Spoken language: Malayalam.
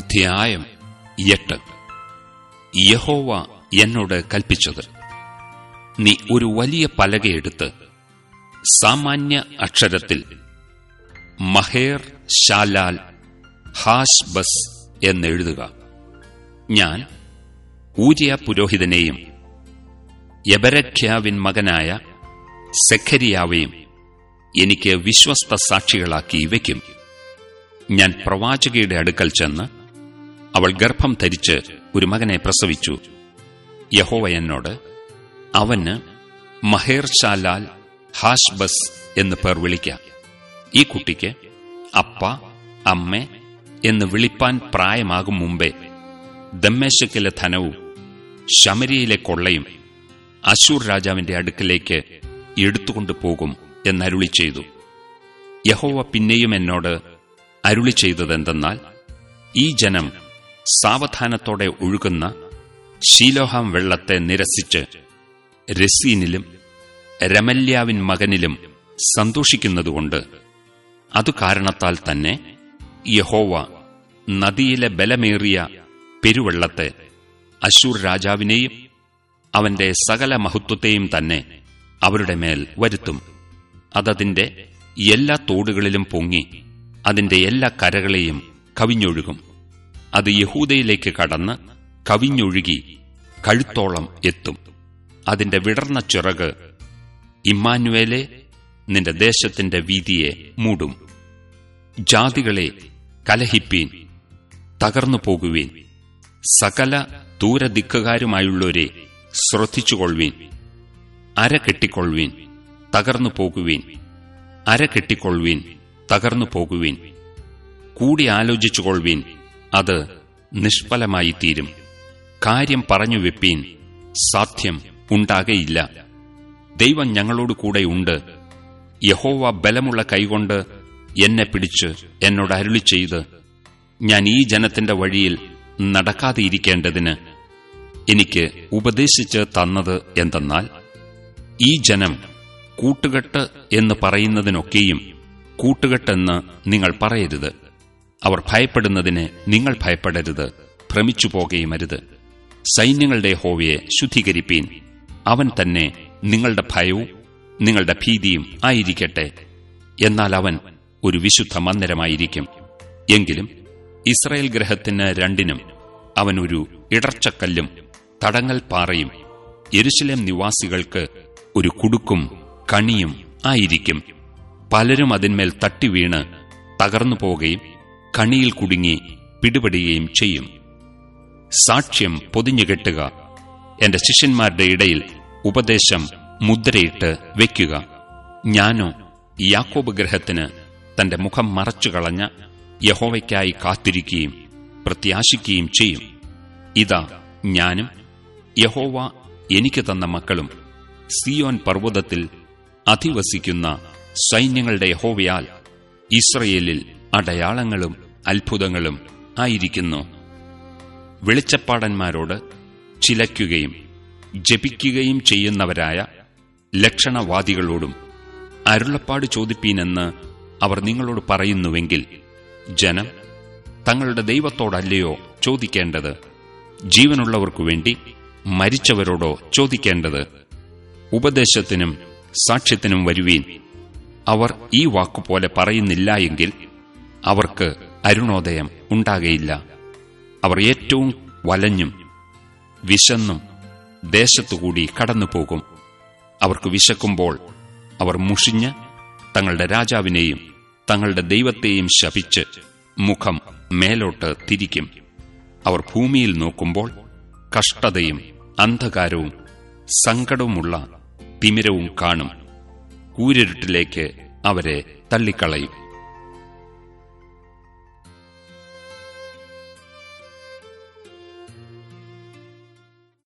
അധ്യായം എട്ട്. യഹോവ എന്നോട് കൽപ്പിച്ചത് നീ ഒരു വലിയ പലകയെടുത്ത് സാമാന്യ അക്ഷരത്തിൽ മഹേർ ഷാലാൽ ഹാഷ് ബസ് എന്നെഴുതുക. ഞാൻ ഊരിയ പുരോഹിതനെയും യബരഖ്യാവിൻ മകനായ സെഖരിയാവെയും എനിക്ക് വിശ്വസ്ത സാക്ഷികളാക്കി വയ്ക്കും ഞാൻ പ്രവാചകയുടെ അടുക്കൽ ചെന്ന് അവൾ ഗർഭം ധരിച്ച് ഒരു മകനെ പ്രസവിച്ചു. യഹോവ എന്നോട് അവന് മഹേർഷാലാൽ ഹാഷ്ബസ് എന്ന് പേർ വിളിക്കാം. ഈ കുട്ടിക്ക് അപ്പ അമ്മ എന്ന് വിളിപ്പാൻ പ്രായമാകും മുമ്പേ ദമ്മേശക്കിലെ ധനവും ശമരിയിലെ കൊള്ളയും അശൂർ രാജാവിന്റെ അടുക്കിലേക്ക് എടുത്തുകൊണ്ടു പോകും എന്നരുളി ചെയ്തു. യഹോവ പിന്നെയും എന്നോട് അരുളി ചെയ്തതെന്തെന്നാൽ ഈ ജനം സാവധാനത്തോടെ ഒഴുകുന്ന ശീലോഹാം വെള്ളത്തെ നിരസിച്ച് രസീനിലും രമല്യാവിൻ മകനിലും സന്തോഷിക്കുന്നതുകൊണ്ട് അതു കാരണത്താൽ തന്നെ യഹോവ നദിയിലെ ബലമേറിയ പെരുവെള്ളത്തെ അശൂർ രാജാവിനെയും അവന്റെ സകല മഹത്വത്തെയും തന്നെ അവരുടെ മേൽ വരുത്തും. അതതിന്റെ എല്ലാ തോടുകളിലും പൊങ്ങി അതിന്റെ എല്ലാ കരകളെയും കവിഞ്ഞൊഴുകും. അത് യഹൂദയിലേക്ക് കടന്ന് കവിഞ്ഞൊഴുകി കഴുത്തോളം എത്തും. അതിന്റെ വിടർന്ന ചിറക് ഇമ്മാനുവേലെ നിന്റെ ദേശത്തിന്റെ വീതിയെ മൂടും. ജാതികളെ കലഹിപ്പീൻ തകർന്നു പോകുവീൻ. സകല ദൂരദിക്കുകാരുമായുള്ളവരെ ശ്രദ്ധിച്ചുകൊള്ളുവീൻ. അര കെട്ടിക്കൊള്ളുവീൻ തകർന്നു പോകുവീൻ. അര കെട്ടിക്കൊള്ളുവീൻ തകർന്നു പോകുവീൻ. കൂടി ആലോചിച്ചുകൊള്ളുവീൻ. അത് നിഷ്ഫലമായി തീരും കാര്യം പറഞ്ഞു വെപ്പീൻ സാധ്യം ഉണ്ടാകയില്ല. ദൈവം ഞങ്ങളോട് കൂടെ ഉണ്ട്. യഹോവ ബലമുള്ള കൈകൊണ്ട് എന്നെ പിടിച്ച് എന്നോട് അരുളി ചെയ്ത് ഞാൻ ഈ ജനത്തിന്റെ വഴിയിൽ നടക്കാതെയിരിക്കേണ്ടതിന് എനിക്ക് ഉപദേശിച്ച് തന്നത് എന്തെന്നാൽ ഈ ജനം കൂട്ടുകെട്ട് എന്ന് പറയുന്നതിനൊക്കെയും കൂട്ടുകെട്ടെന്ന് നിങ്ങൾ പറയരുത്. അവർ ഭയപ്പെടുന്നതിന് നിങ്ങൾ ഭയപ്പെടരുത് ഭ്രമിച്ചു പോകുകയുമരുത് സൈന്യങ്ങളുടെ ഹോവയെ ശുദ്ധീകരിപ്പീൻ. അവൻ തന്നെ നിങ്ങളുടെ ഭയവും നിങ്ങളുടെ ഭീതിയും ആയിരിക്കട്ടെ. എന്നാൽ അവൻ ഒരു വിശുദ്ധ മന്ദിരമായിരിക്കും. എങ്കിലും ഇസ്രയേൽ ഗ്രഹത്തിന് രണ്ടിനും അവൻ ഒരു ഇടർച്ചക്കല്ലും തടങ്ങൽ പാറയും യെരുശലേം നിവാസികൾക്ക് ഒരു കുടുക്കും കണിയും ആയിരിക്കും. പലരും അതിന്മേൽ തട്ടിവീണ് തകർന്നു പോവുകയും കണിയിൽ കുടുങ്ങി പിടിപെടുകയും ചെയ്യും. സാക്ഷ്യം പൊതിഞ്ഞുകെട്ടുക എന്റെ ശിഷ്യന്മാരുടെ ഇടയിൽ ഉപദേശം മുദ്രയിട്ട് വയ്ക്കുക ഞാനോ യാക്കോബ് ഗ്രഹത്തിന് തന്റെ മുഖം മറച്ചുകളഞ്ഞ യഹോവയ്ക്കായി കാത്തിരിക്കുകയും പ്രത്യാശിക്കുകയും ചെയ്യും. ഇതാ ഞാനും യഹോവ എനിക്ക് തന്ന മക്കളും സിയോൻ പർവതത്തിൽ അധിവസിക്കുന്ന സൈന്യങ്ങളുടെ യഹോവയാൽ ഇസ്രയേലിൽ അടയാളങ്ങളും അത്ഭുതങ്ങളും ആയിരിക്കുന്നു. വെളിച്ചപ്പാടന്മാരോട് ചിലയ്ക്കുകയും ജപിക്കുകയും ചെയ്യുന്നവരായ ലക്ഷണവാദികളോടും അരുളപ്പാട് ചോദിപ്പീനെന്ന് അവർ നിങ്ങളോട് പറയുന്നുവെങ്കിൽ ജനം തങ്ങളുടെ ദൈവത്തോടല്ലയോ ചോദിക്കേണ്ടത്? ജീവനുള്ളവർക്കു വേണ്ടി മരിച്ചവരോടോ ചോദിക്കേണ്ടത്? ഉപദേശത്തിനും സാക്ഷ്യത്തിനും വരുവീൻ അവർ ഈ വാക്കുപോലെ പറയുന്നില്ല എങ്കിൽ അവർക്ക് അരുണോദയം ഉണ്ടാകയില്ല. അവർ ഏറ്റവും വലഞ്ഞും വിശന്നും ദേശത്തുകൂടി കടന്നുപോകും. അവർക്ക് വിശക്കുമ്പോൾ അവർ മുഷിഞ്ഞ് തങ്ങളുടെ രാജാവിനെയും തങ്ങളുടെ ദൈവത്തെയും ശപിച്ച് മുഖം മേലോട്ട് തിരിക്കും. അവർ ഭൂമിയിൽ നോക്കുമ്പോൾ കഷ്ടതയും അന്ധകാരവും സങ്കടവുമുള്ള തിമിരവും കാണും. കൂരിരുട്ടിലേക്ക് അവരെ തള്ളിക്കളയും.